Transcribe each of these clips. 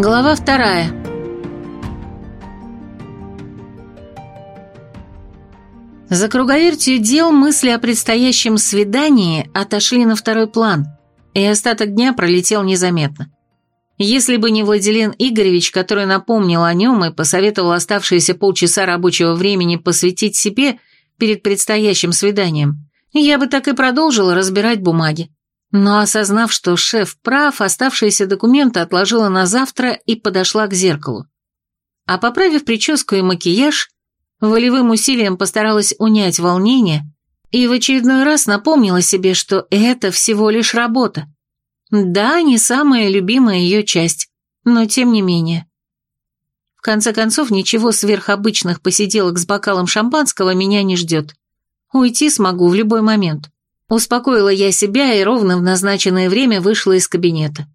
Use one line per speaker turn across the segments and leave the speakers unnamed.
Глава вторая. За круговертью дел мысли о предстоящем свидании отошли на второй план, и остаток дня пролетел незаметно. Если бы не Владилен Игоревич, который напомнил о нем и посоветовал оставшиеся полчаса рабочего времени посвятить себе перед предстоящим свиданием, я бы так и продолжила разбирать бумаги. Но осознав, что шеф прав, оставшиеся документы отложила на завтра и подошла к зеркалу. А поправив прическу и макияж, волевым усилием постаралась унять волнение и в очередной раз напомнила себе, что это всего лишь работа. Да, не самая любимая ее часть, но тем не менее. В конце концов, ничего сверхобычных посиделок с бокалом шампанского меня не ждет. Уйти смогу в любой момент. Успокоила я себя и ровно в назначенное время вышла из кабинета.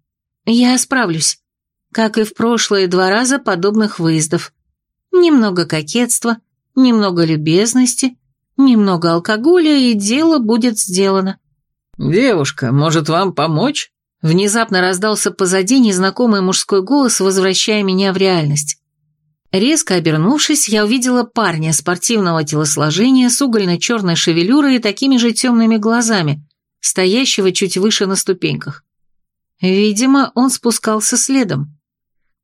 Я справлюсь. Как и в прошлые два раза подобных выездов. Немного кокетства, немного любезности, немного алкоголя, и дело будет сделано.
«Девушка, может вам помочь?»
Внезапно раздался позади незнакомый мужской голос, возвращая меня в реальность. Резко обернувшись, я увидела парня спортивного телосложения с угольно-черной шевелюрой и такими же темными глазами, стоящего чуть выше на ступеньках. Видимо, он спускался следом.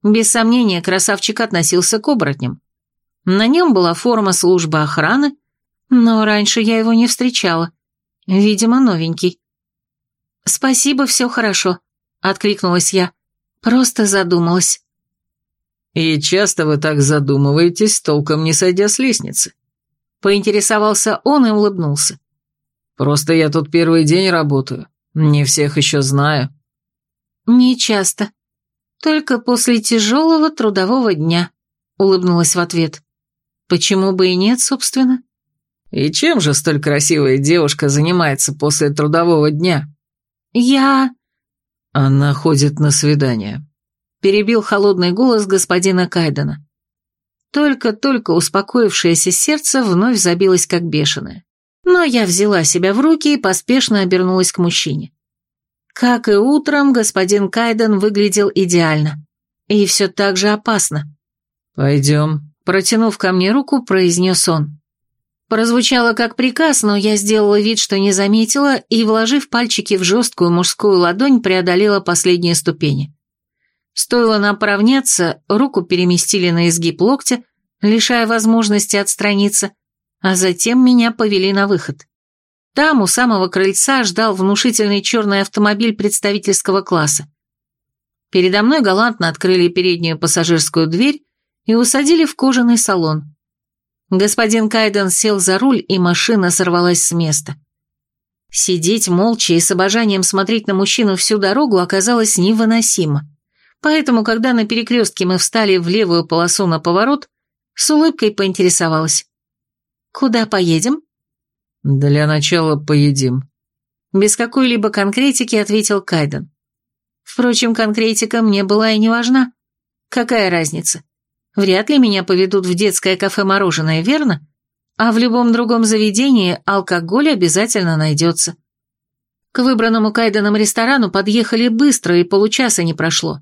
Без сомнения, красавчик относился к оборотням. На нем была форма службы охраны, но раньше я его не встречала. Видимо, новенький. «Спасибо, все хорошо», — откликнулась я. Просто задумалась.
«И часто вы так задумываетесь, толком не сойдя с лестницы?»
Поинтересовался он и улыбнулся.
«Просто я тут первый день работаю, не всех еще знаю».
«Не часто. Только после тяжелого трудового дня», — улыбнулась в ответ. «Почему бы и нет, собственно?»
«И чем же столь красивая девушка занимается после трудового дня?»
«Я...»
«Она ходит на свидание»,
перебил холодный голос господина Кайдена. Только-только успокоившееся сердце вновь забилось как бешеное. Но я взяла себя в руки и поспешно обернулась к мужчине. Как и утром, господин Кайден выглядел идеально. И все так же опасно.
«Пойдем», —
протянув ко мне руку, произнес он. Прозвучало как приказ, но я сделала вид, что не заметила, и, вложив пальчики в жесткую мужскую ладонь, преодолела последние ступени. Стоило нам поравняться, руку переместили на изгиб локтя, лишая возможности отстраниться, а затем меня повели на выход. Там, у самого крыльца, ждал внушительный черный автомобиль представительского класса. Передо мной галантно открыли переднюю пассажирскую дверь и усадили в кожаный салон. Господин Кайден сел за руль, и машина сорвалась с места. Сидеть молча и с обожанием смотреть на мужчину всю дорогу оказалось невыносимо. Поэтому, когда на перекрестке мы встали в левую полосу на поворот, с улыбкой поинтересовалась. «Куда поедем?»
«Для начала поедим».
Без какой-либо конкретики ответил Кайден. Впрочем, конкретика мне была и не важна. Какая разница? Вряд ли меня поведут в детское кафе-мороженое, верно? А в любом другом заведении алкоголь обязательно найдется. К выбранному Кайденом ресторану подъехали быстро, и получаса не прошло.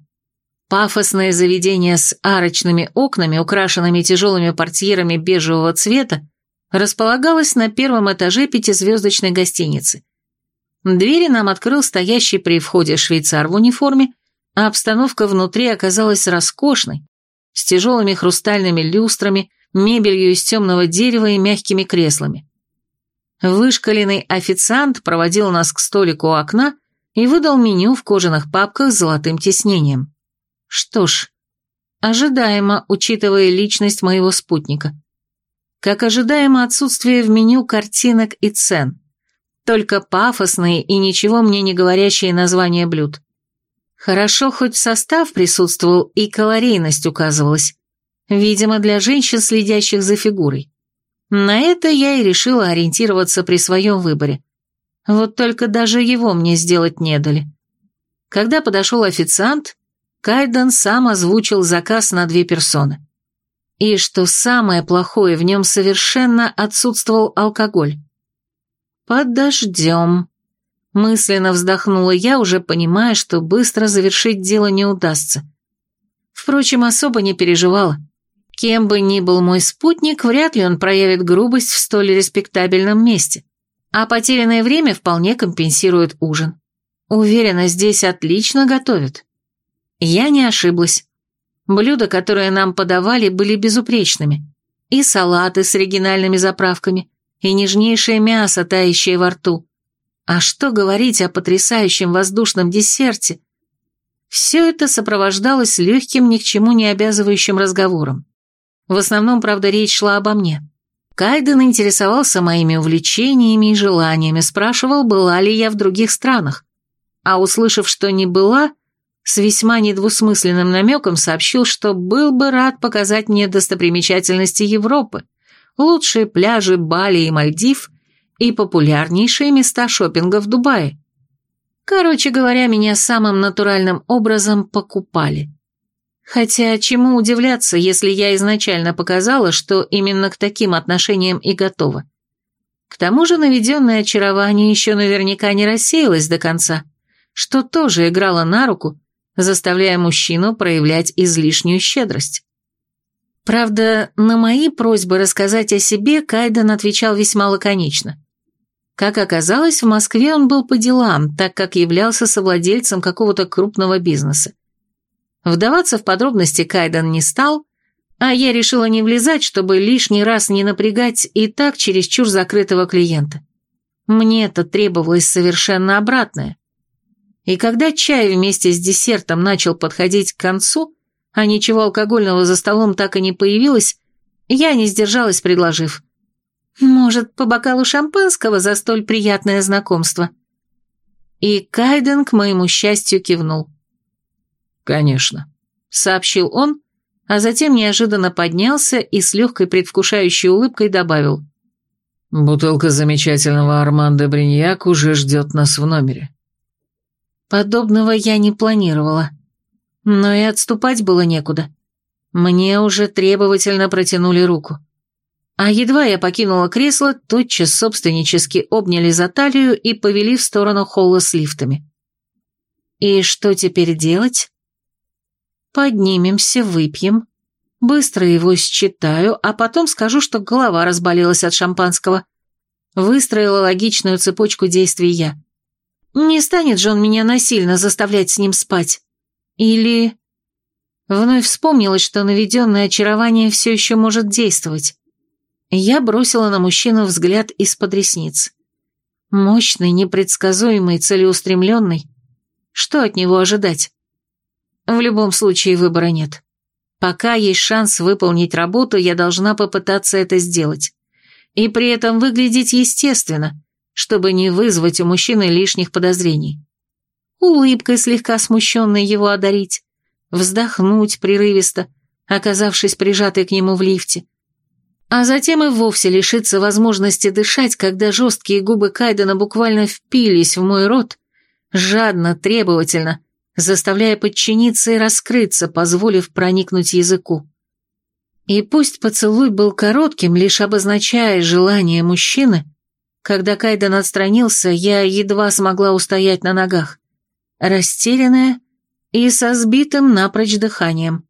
Пафосное заведение с арочными окнами, украшенными тяжелыми портьерами бежевого цвета, располагалось на первом этаже пятизвездочной гостиницы. Двери нам открыл стоящий при входе швейцар в униформе, а обстановка внутри оказалась роскошной, с тяжелыми хрустальными люстрами, мебелью из темного дерева и мягкими креслами. Вышкаленный официант проводил нас к столику у окна и выдал меню в кожаных папках с золотым тиснением. Что ж, ожидаемо, учитывая личность моего спутника. Как ожидаемо отсутствие в меню картинок и цен. Только пафосные и ничего мне не говорящие названия блюд. Хорошо, хоть состав присутствовал и калорийность указывалась. Видимо, для женщин, следящих за фигурой. На это я и решила ориентироваться при своем выборе. Вот только даже его мне сделать не дали. Когда подошел официант, Кайден сам озвучил заказ на две персоны. И что самое плохое, в нем совершенно отсутствовал алкоголь. «Подождем», — мысленно вздохнула я, уже понимая, что быстро завершить дело не удастся. Впрочем, особо не переживала. Кем бы ни был мой спутник, вряд ли он проявит грубость в столь респектабельном месте. А потерянное время вполне компенсирует ужин. Уверена, здесь отлично готовят. Я не ошиблась. Блюда, которые нам подавали, были безупречными. И салаты с оригинальными заправками, и нежнейшее мясо, тающее во рту. А что говорить о потрясающем воздушном десерте? Все это сопровождалось легким, ни к чему не обязывающим разговором. В основном, правда, речь шла обо мне. Кайден интересовался моими увлечениями и желаниями, спрашивал, была ли я в других странах. А услышав, что не была, с весьма недвусмысленным намеком сообщил, что был бы рад показать мне достопримечательности Европы, лучшие пляжи Бали и Мальдив и популярнейшие места шопинга в Дубае. Короче говоря, меня самым натуральным образом покупали. Хотя чему удивляться, если я изначально показала, что именно к таким отношениям и готова. К тому же наведенное очарование еще наверняка не рассеялось до конца, что тоже играло на руку, заставляя мужчину проявлять излишнюю щедрость. Правда, на мои просьбы рассказать о себе Кайден отвечал весьма лаконично. Как оказалось, в Москве он был по делам, так как являлся совладельцем какого-то крупного бизнеса. Вдаваться в подробности Кайден не стал, а я решила не влезать, чтобы лишний раз не напрягать и так чересчур закрытого клиента. Мне это требовалось совершенно обратное. И когда чай вместе с десертом начал подходить к концу, а ничего алкогольного за столом так и не появилось, я не сдержалась, предложив. «Может, по бокалу шампанского за столь приятное знакомство?» И Кайден, к моему счастью, кивнул.
«Конечно», — сообщил он,
а затем неожиданно поднялся и с легкой предвкушающей улыбкой добавил.
«Бутылка замечательного Армандо Бриньяк уже ждет нас в номере».
Подобного я не планировала. Но и отступать было некуда. Мне уже требовательно протянули руку. А едва я покинула кресло, тотчас собственнически обняли за талию и повели в сторону холла с лифтами. И что теперь делать? Поднимемся, выпьем. Быстро его считаю, а потом скажу, что голова разболелась от шампанского. Выстроила логичную цепочку действий я. Не станет же он меня насильно заставлять с ним спать. Или... Вновь вспомнилось, что наведенное очарование все еще может действовать. Я бросила на мужчину взгляд из-под ресниц. Мощный, непредсказуемый, целеустремленный. Что от него ожидать? В любом случае выбора нет. Пока есть шанс выполнить работу, я должна попытаться это сделать. И при этом выглядеть естественно, чтобы не вызвать у мужчины лишних подозрений. Улыбкой слегка смущенной его одарить, вздохнуть прерывисто, оказавшись прижатой к нему в лифте, а затем и вовсе лишиться возможности дышать, когда жесткие губы Кайдена буквально впились в мой рот, жадно, требовательно, заставляя подчиниться и раскрыться, позволив проникнуть языку. И пусть поцелуй был коротким, лишь обозначая желание мужчины, когда Кайден отстранился, я едва смогла устоять на ногах, растерянная и со сбитым напрочь дыханием.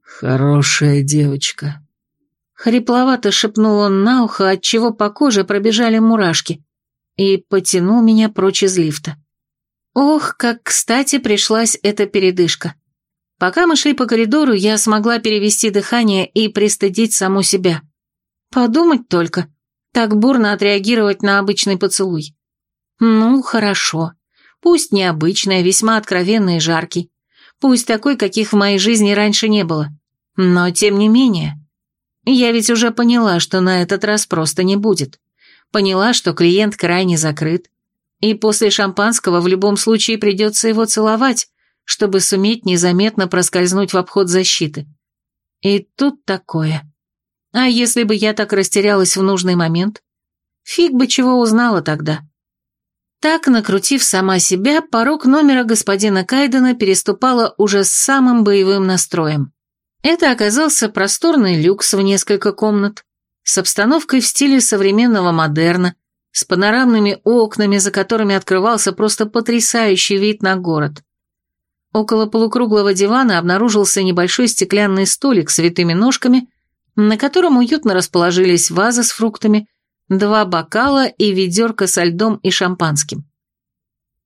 «Хорошая девочка», —
хрипловато шепнул он на ухо, отчего по коже пробежали мурашки, и потянул меня прочь из лифта. Ох, как кстати пришлась эта передышка. Пока мы шли по коридору, я смогла перевести дыхание и пристыдить саму себя. Подумать только, так бурно отреагировать на обычный поцелуй. Ну, хорошо. Пусть необычный, а весьма откровенный и жаркий. Пусть такой, каких в моей жизни раньше не было. Но тем не менее. Я ведь уже поняла, что на этот раз просто не будет. Поняла, что клиент крайне закрыт, и после шампанского в любом случае придется его целовать, чтобы суметь незаметно проскользнуть в обход защиты. И тут такое. А если бы я так растерялась в нужный момент? Фиг бы чего узнала тогда. Так, накрутив сама себя, порог номера господина Кайдена переступала уже с самым боевым настроем. Это оказался просторный люкс в несколько комнат, с обстановкой в стиле современного модерна, с панорамными окнами, за которыми открывался просто потрясающий вид на город. Около полукруглого дивана обнаружился небольшой стеклянный столик с витыми ножками, на котором уютно расположились ваза с фруктами, два бокала и ведерко со льдом и шампанским.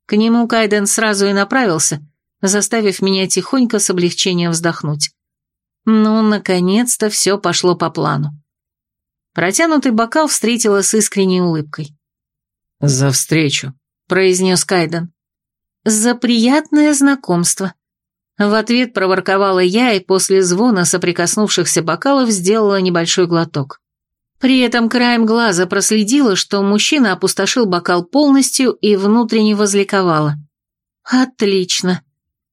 К нему Кайден сразу и направился, заставив меня тихонько с облегчением вздохнуть. Ну, наконец-то все пошло по плану. Протянутый бокал встретила с искренней улыбкой.
«За встречу», — произнес Кайден.
«За приятное знакомство». В ответ проворковала я и после звона соприкоснувшихся бокалов сделала небольшой глоток. При этом краем глаза проследила, что мужчина опустошил бокал полностью и внутренне возликовала. «Отлично.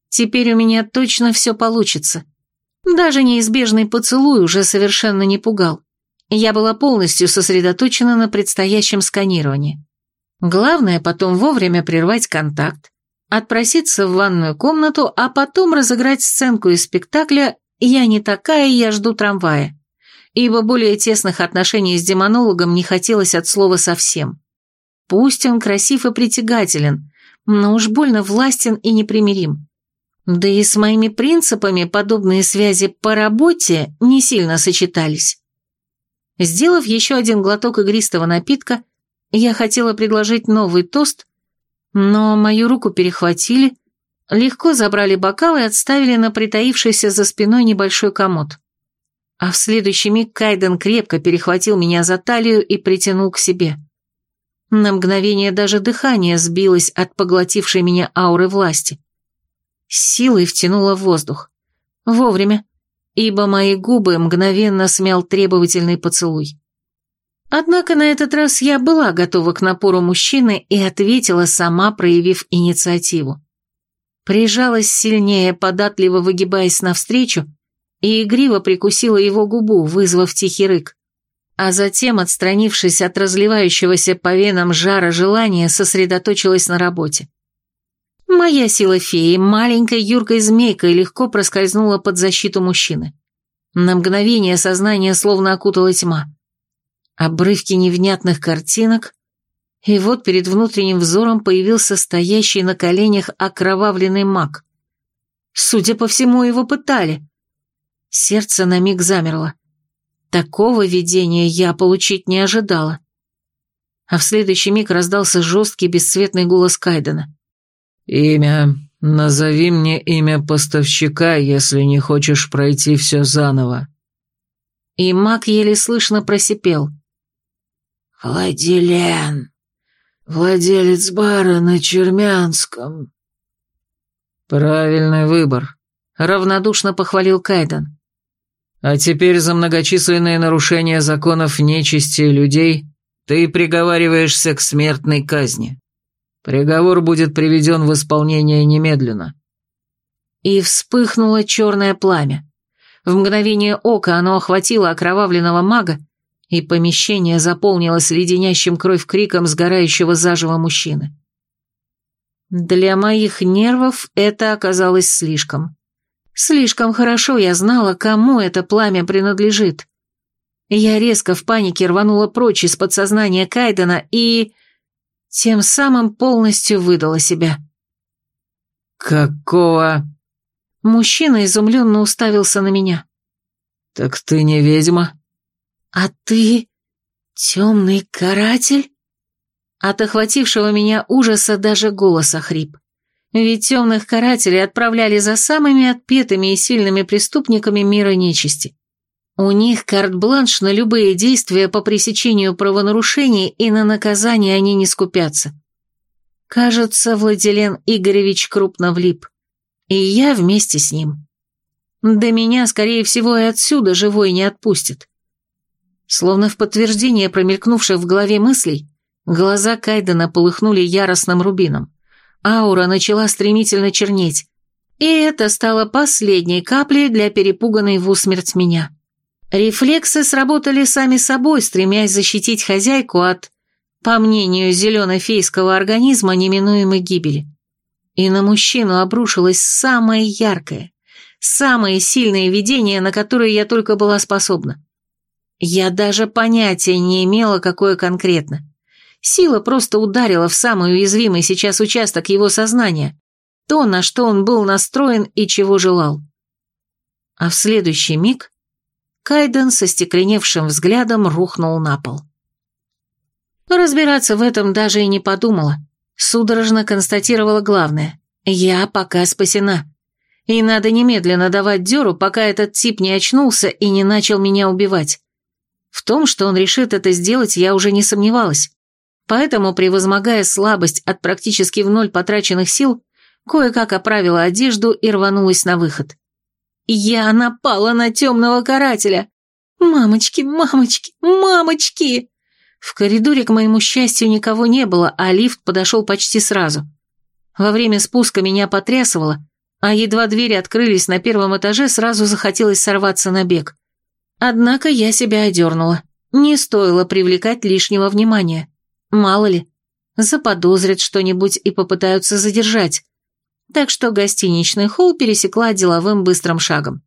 Теперь у меня точно все получится». Даже неизбежный поцелуй уже совершенно не пугал. Я была полностью сосредоточена на предстоящем сканировании. Главное потом вовремя прервать контакт, отпроситься в ванную комнату, а потом разыграть сценку из спектакля «Я не такая, я жду трамвая», ибо более тесных отношений с демонологом не хотелось от слова совсем. Пусть он красив и притягателен, но уж больно властен и непримирим. Да и с моими принципами подобные связи по работе не сильно сочетались. Сделав еще один глоток игристого напитка, я хотела предложить новый тост, но мою руку перехватили, легко забрали бокал и отставили на притаившийся за спиной небольшой комод. А в следующий миг Кайден крепко перехватил меня за талию и притянул к себе. На мгновение даже дыхание сбилось от поглотившей меня ауры власти силой втянула воздух. Вовремя, ибо мои губы мгновенно смял требовательный поцелуй. Однако на этот раз я была готова к напору мужчины и ответила, сама проявив инициативу. Прижалась сильнее, податливо выгибаясь навстречу, и игриво прикусила его губу, вызвав тихий рык. А затем, отстранившись от разливающегося по венам жара желания, сосредоточилась на работе. Моя сила феи, маленькой юркой змейкой, легко проскользнула под защиту мужчины. На мгновение сознание словно окутала тьма. Обрывки невнятных картинок, и вот перед внутренним взором появился стоящий на коленях окровавленный маг. Судя по всему, его пытали. Сердце на миг замерло. Такого видения я получить не ожидала. А в следующий миг раздался жесткий бесцветный голос Кайдена.
«Имя. Назови мне имя поставщика, если не хочешь пройти все заново».
И маг еле слышно просипел.
«Владилен, владелец бара на Чермянском».
«Правильный выбор», — равнодушно похвалил Кайден. «А теперь за многочисленные нарушения законов нечисти людей ты приговариваешься к смертной казни». Приговор будет приведен в исполнение немедленно».
И вспыхнуло черное пламя. В мгновение ока оно охватило окровавленного мага, и помещение заполнилось леденящим кровь криком сгорающего заживо мужчины. Для моих нервов это оказалось слишком. Слишком хорошо я знала, кому это пламя принадлежит. Я резко в панике рванула прочь из подсознания Кайдена и... Тем самым полностью выдала себя.
«Какого?»
Мужчина изумленно уставился на меня.
«Так ты не ведьма?»
«А ты темный каратель?» От охватившего меня ужаса даже голос охрип. Ведь темных карателей отправляли за самыми отпетыми и сильными преступниками мира нечисти. У них карт-бланш на любые действия по пресечению правонарушений и на наказание они не скупятся. Кажется, Владилен Игоревич крупно влип. И я вместе с ним. Да меня, скорее всего, и отсюда живой не отпустит. Словно в подтверждение промелькнувших в голове мыслей, глаза Кайдена полыхнули яростным рубином. Аура начала стремительно чернеть. И это стало последней каплей для перепуганной в усмерть меня. Рефлексы сработали сами собой, стремясь защитить хозяйку от, по мнению зелено-фейского организма, неминуемой гибели. И на мужчину обрушилось самое яркое, самое сильное видение, на которое я только была способна. Я даже понятия не имела, какое конкретно. Сила просто ударила в самый уязвимый сейчас участок его сознания, то, на что он был настроен и чего желал. А в следующий миг Кайден со стекленевшим взглядом рухнул на пол. Разбираться в этом даже и не подумала. Судорожно констатировала главное. Я пока спасена. И надо немедленно давать дёру, пока этот тип не очнулся и не начал меня убивать. В том, что он решит это сделать, я уже не сомневалась. Поэтому, превозмогая слабость от практически в ноль потраченных сил, кое-как оправила одежду и рванулась на выход. Я напала на темного карателя. Мамочки, мамочки, мамочки! В коридоре, к моему счастью, никого не было, а лифт подошел почти сразу. Во время спуска меня потрясывало, а едва двери открылись на первом этаже, сразу захотелось сорваться на бег. Однако я себя одернула. Не стоило привлекать лишнего внимания. Мало ли, заподозрят что-нибудь и попытаются задержать. Так что гостиничный холл пересекла деловым быстрым шагом.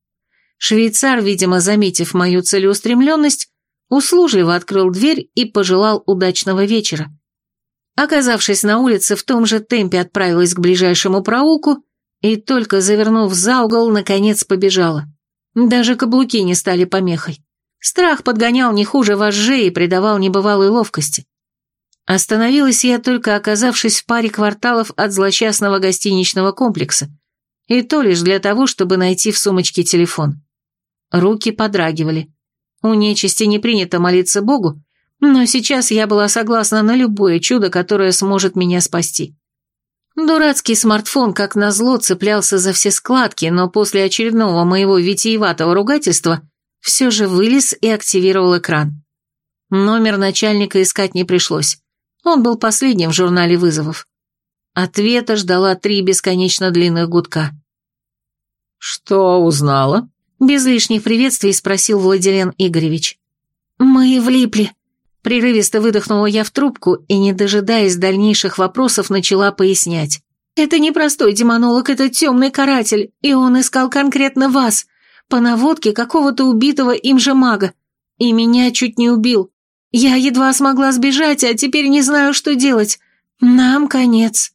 Швейцар, видимо, заметив мою целеустремленность, услужливо открыл дверь и пожелал удачного вечера. Оказавшись на улице, в том же темпе отправилась к ближайшему проулку и, только завернув за угол, наконец побежала. Даже каблуки не стали помехой. Страх подгонял не хуже вожжей и придавал небывалой ловкости. Остановилась я только оказавшись в паре кварталов от злосчастного гостиничного комплекса, и то лишь для того, чтобы найти в сумочке телефон. Руки подрагивали. У нечисти не принято молиться Богу, но сейчас я была согласна на любое чудо, которое сможет меня спасти. Дурацкий смартфон, как назло, цеплялся за все складки, но после очередного моего витиеватого ругательства все же вылез и активировал экран. Номер начальника искать не пришлось. Он был последним в журнале вызовов. Ответа ждала три бесконечно длинных гудка.
«Что узнала?»
Без лишних приветствий спросил Владилен Игоревич. «Мы влипли», Прерывисто выдохнула я в трубку и, не дожидаясь дальнейших вопросов, начала пояснять. «Это не простой демонолог, это темный каратель, и он искал конкретно вас, по наводке какого-то убитого им же мага, и меня чуть не убил. Я едва смогла сбежать, а теперь не знаю, что делать. Нам конец».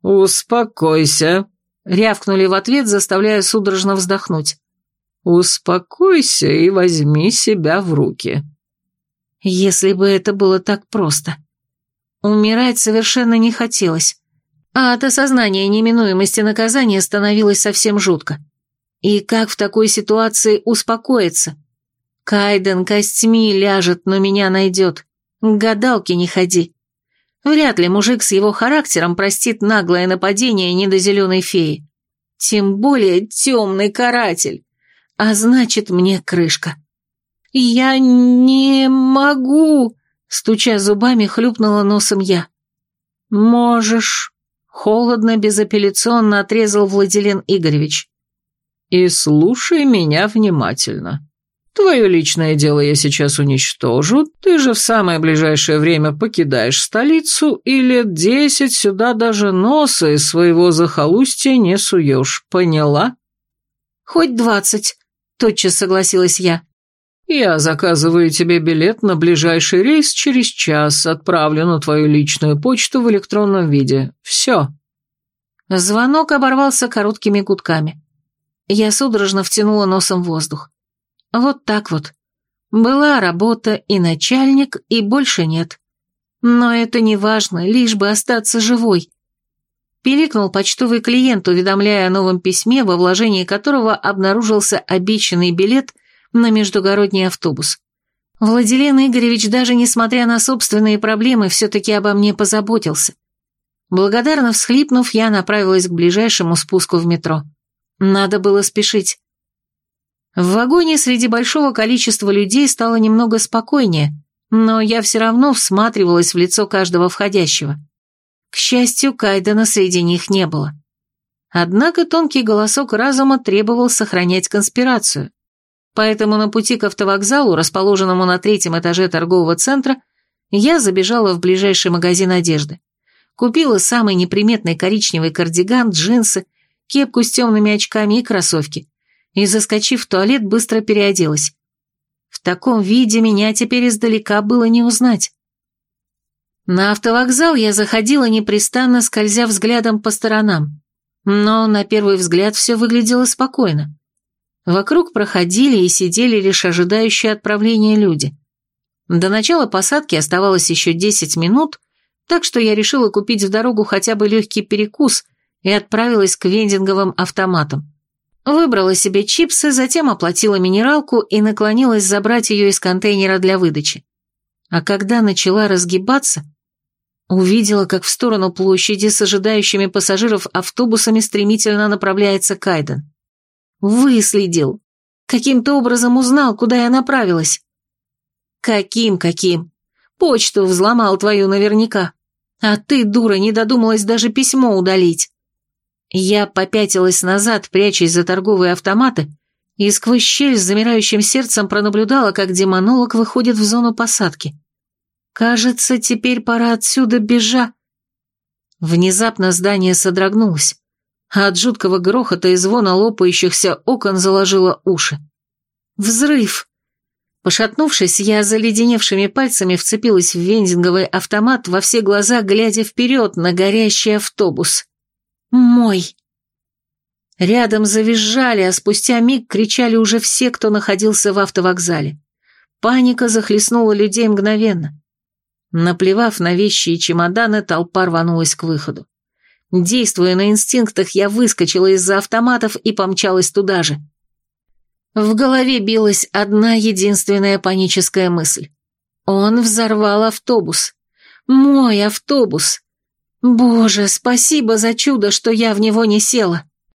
«Успокойся», — рявкнули в ответ, заставляя судорожно вздохнуть. «Успокойся и возьми себя в руки».
Если бы это было так просто. Умирать совершенно не хотелось, а от осознания неминуемости наказания становилось совсем жутко. И как в такой ситуации успокоиться? Кайден костьми ляжет, но меня найдет. К гадалке не ходи. Вряд ли мужик с его характером простит наглое нападение недозеленой феи. Тем более темный каратель. А значит, мне крышка. «Я не могу!» — стуча зубами, хлюпнула носом я. «Можешь!» — холодно, безапелляционно отрезал Владилен Игоревич.
«И слушай меня внимательно. Твое личное дело я сейчас уничтожу, ты же в самое ближайшее время покидаешь столицу и лет десять сюда даже носа из своего захолустья не суешь, поняла?»
«Хоть двадцать», — тотчас согласилась я.
Я заказываю тебе билет на ближайший рейс через час, отправлю на твою личную почту в электронном виде. Все».
Звонок оборвался короткими гудками. Я судорожно втянула носом воздух. Вот так вот. Была работа и начальник, и больше нет. Но это не важно, лишь бы остаться живой. Пиликнул почтовый клиент, уведомляя о новом письме, во вложении которого обнаружился обещанный билет на междугородний автобус. Владилен Игоревич, даже несмотря на собственные проблемы, все-таки обо мне позаботился. Благодарно всхлипнув, я направилась к ближайшему спуску в метро. Надо было спешить. В вагоне среди большого количества людей стало немного спокойнее, но я все равно всматривалась в лицо каждого входящего. К счастью, Кайдена среди них не было. Однако тонкий голосок разума требовал сохранять конспирацию. Поэтому на пути к автовокзалу, расположенному на третьем этаже торгового центра, я забежала в ближайший магазин одежды. Купила самый неприметный коричневый кардиган, джинсы, кепку с темными очками и кроссовки. И, заскочив в туалет, быстро переоделась. В таком виде меня теперь издалека было не узнать. На автовокзал я заходила непрестанно, скользя взглядом по сторонам. Но на первый взгляд все выглядело спокойно. Вокруг проходили и сидели лишь ожидающие отправления люди. До начала посадки оставалось еще 10 минут, так что я решила купить в дорогу хотя бы легкий перекус и отправилась к вендинговым автоматам. Выбрала себе чипсы, затем оплатила минералку и наклонилась забрать ее из контейнера для выдачи. А когда начала разгибаться, увидела, как в сторону площади с ожидающими пассажиров автобусами стремительно направляется Кайден. Выследил. Каким-то образом узнал, куда я направилась. Каким-каким? Почту взломал твою наверняка. А ты, дура, не додумалась даже письмо удалить. Я попятилась назад, прячась за торговые автоматы, и сквозь щель с замирающим сердцем пронаблюдала, как демонолог выходит в зону посадки. Кажется, теперь пора отсюда бежа. Внезапно здание содрогнулось, а от жуткого грохота и звона лопающихся окон заложило уши. Взрыв! Пошатнувшись, я заледеневшими пальцами вцепилась в вендинговый автомат во все глаза, глядя вперед на горящий автобус. Мой. Рядом завизжали, а спустя миг кричали уже все, кто находился в автовокзале. Паника захлестнула людей мгновенно. Наплевав на вещи и чемоданы, толпа рванулась к выходу. Действуя на инстинктах, я выскочила из-за автоматов и помчалась туда же. В голове билась одна единственная паническая мысль. Он взорвал автобус. Мой автобус. Боже, спасибо за чудо, что я в него не села.